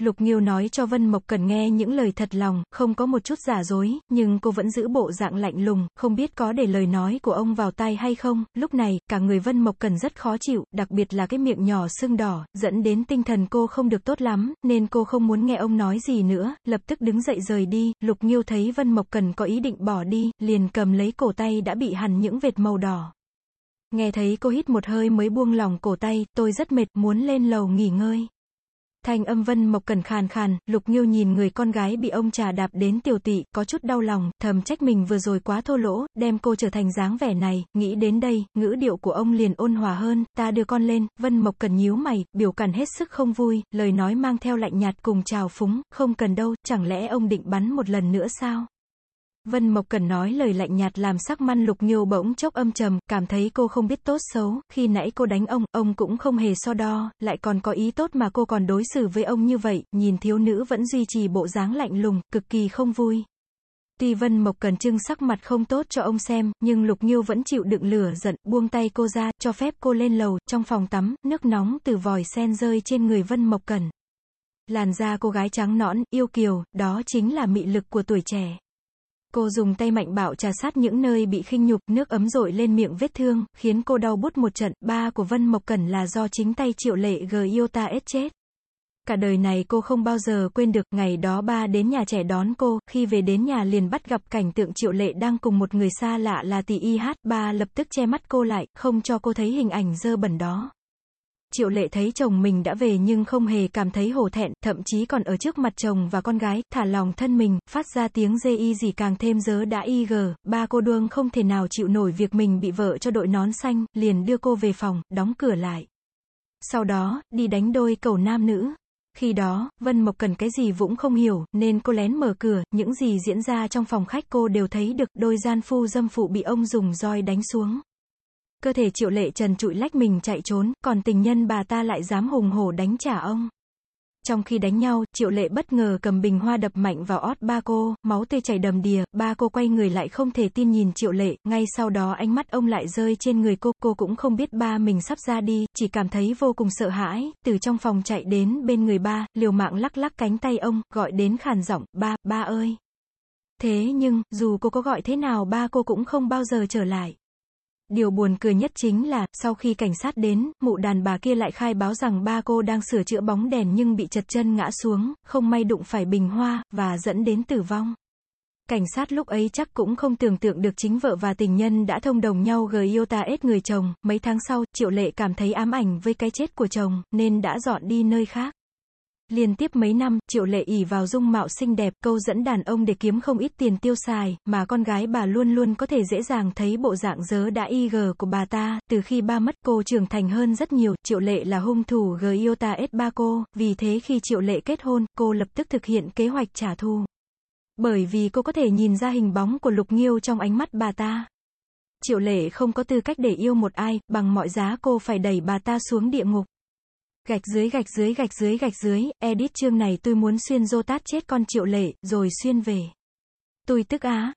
Lục Nghiêu nói cho Vân Mộc Cần nghe những lời thật lòng, không có một chút giả dối, nhưng cô vẫn giữ bộ dạng lạnh lùng, không biết có để lời nói của ông vào tai hay không, lúc này, cả người Vân Mộc Cần rất khó chịu, đặc biệt là cái miệng nhỏ sưng đỏ, dẫn đến tinh thần cô không được tốt lắm, nên cô không muốn nghe ông nói gì nữa, lập tức đứng dậy rời đi, Lục Nghiêu thấy Vân Mộc Cần có ý định bỏ đi, liền cầm lấy cổ tay đã bị hằn những vệt màu đỏ. Nghe thấy cô hít một hơi mới buông lòng cổ tay, tôi rất mệt, muốn lên lầu nghỉ ngơi. Thanh âm Vân Mộc Cần khàn khàn, Lục Nghiêu nhìn người con gái bị ông trà đạp đến tiểu tị, có chút đau lòng, thầm trách mình vừa rồi quá thô lỗ, đem cô trở thành dáng vẻ này, nghĩ đến đây, ngữ điệu của ông liền ôn hòa hơn, ta đưa con lên, Vân Mộc Cần nhíu mày, biểu cảm hết sức không vui, lời nói mang theo lạnh nhạt cùng chào phúng, không cần đâu, chẳng lẽ ông định bắn một lần nữa sao? Vân Mộc Cần nói lời lạnh nhạt làm sắc măn Lục Nghiêu bỗng chốc âm trầm, cảm thấy cô không biết tốt xấu, khi nãy cô đánh ông, ông cũng không hề so đo, lại còn có ý tốt mà cô còn đối xử với ông như vậy, nhìn thiếu nữ vẫn duy trì bộ dáng lạnh lùng, cực kỳ không vui. Tuy Vân Mộc Cần trưng sắc mặt không tốt cho ông xem, nhưng Lục Nghiêu vẫn chịu đựng lửa giận, buông tay cô ra, cho phép cô lên lầu, trong phòng tắm, nước nóng từ vòi sen rơi trên người Vân Mộc Cần. Làn da cô gái trắng nõn, yêu kiều, đó chính là mị lực của tuổi trẻ. Cô dùng tay mạnh bạo trà sát những nơi bị khinh nhục, nước ấm rội lên miệng vết thương, khiến cô đau bút một trận, ba của Vân Mộc Cẩn là do chính tay triệu lệ g yêu ta ết chết. Cả đời này cô không bao giờ quên được, ngày đó ba đến nhà trẻ đón cô, khi về đến nhà liền bắt gặp cảnh tượng triệu lệ đang cùng một người xa lạ là tỷ y hát, ba lập tức che mắt cô lại, không cho cô thấy hình ảnh dơ bẩn đó. Triệu lệ thấy chồng mình đã về nhưng không hề cảm thấy hổ thẹn, thậm chí còn ở trước mặt chồng và con gái, thả lòng thân mình, phát ra tiếng dê y gì càng thêm dớ đã y gờ, ba cô đương không thể nào chịu nổi việc mình bị vợ cho đội nón xanh, liền đưa cô về phòng, đóng cửa lại. Sau đó, đi đánh đôi cầu nam nữ. Khi đó, Vân Mộc cần cái gì cũng không hiểu, nên cô lén mở cửa, những gì diễn ra trong phòng khách cô đều thấy được, đôi gian phu dâm phụ bị ông dùng roi đánh xuống. Cơ thể triệu lệ trần trụi lách mình chạy trốn, còn tình nhân bà ta lại dám hùng hổ đánh trả ông. Trong khi đánh nhau, triệu lệ bất ngờ cầm bình hoa đập mạnh vào ót ba cô, máu tươi chảy đầm đìa, ba cô quay người lại không thể tin nhìn triệu lệ, ngay sau đó ánh mắt ông lại rơi trên người cô, cô cũng không biết ba mình sắp ra đi, chỉ cảm thấy vô cùng sợ hãi, từ trong phòng chạy đến bên người ba, liều mạng lắc lắc cánh tay ông, gọi đến khàn giọng, ba, ba ơi. Thế nhưng, dù cô có gọi thế nào ba cô cũng không bao giờ trở lại. Điều buồn cười nhất chính là, sau khi cảnh sát đến, mụ đàn bà kia lại khai báo rằng ba cô đang sửa chữa bóng đèn nhưng bị chật chân ngã xuống, không may đụng phải bình hoa, và dẫn đến tử vong. Cảnh sát lúc ấy chắc cũng không tưởng tượng được chính vợ và tình nhân đã thông đồng nhau gờ yêu ta ết người chồng, mấy tháng sau, Triệu Lệ cảm thấy ám ảnh với cái chết của chồng, nên đã dọn đi nơi khác. Liên tiếp mấy năm, Triệu Lệ ỉ vào dung mạo xinh đẹp, câu dẫn đàn ông để kiếm không ít tiền tiêu xài, mà con gái bà luôn luôn có thể dễ dàng thấy bộ dạng dớ đã y gờ của bà ta, từ khi ba mất cô trưởng thành hơn rất nhiều, Triệu Lệ là hung thủ gờ yêu ta ết ba cô, vì thế khi Triệu Lệ kết hôn, cô lập tức thực hiện kế hoạch trả thù. Bởi vì cô có thể nhìn ra hình bóng của Lục Nghiêu trong ánh mắt bà ta. Triệu Lệ không có tư cách để yêu một ai, bằng mọi giá cô phải đẩy bà ta xuống địa ngục. Gạch dưới gạch dưới gạch dưới gạch dưới, edit chương này tôi muốn xuyên dô tát chết con triệu lệ, rồi xuyên về. Tôi tức á,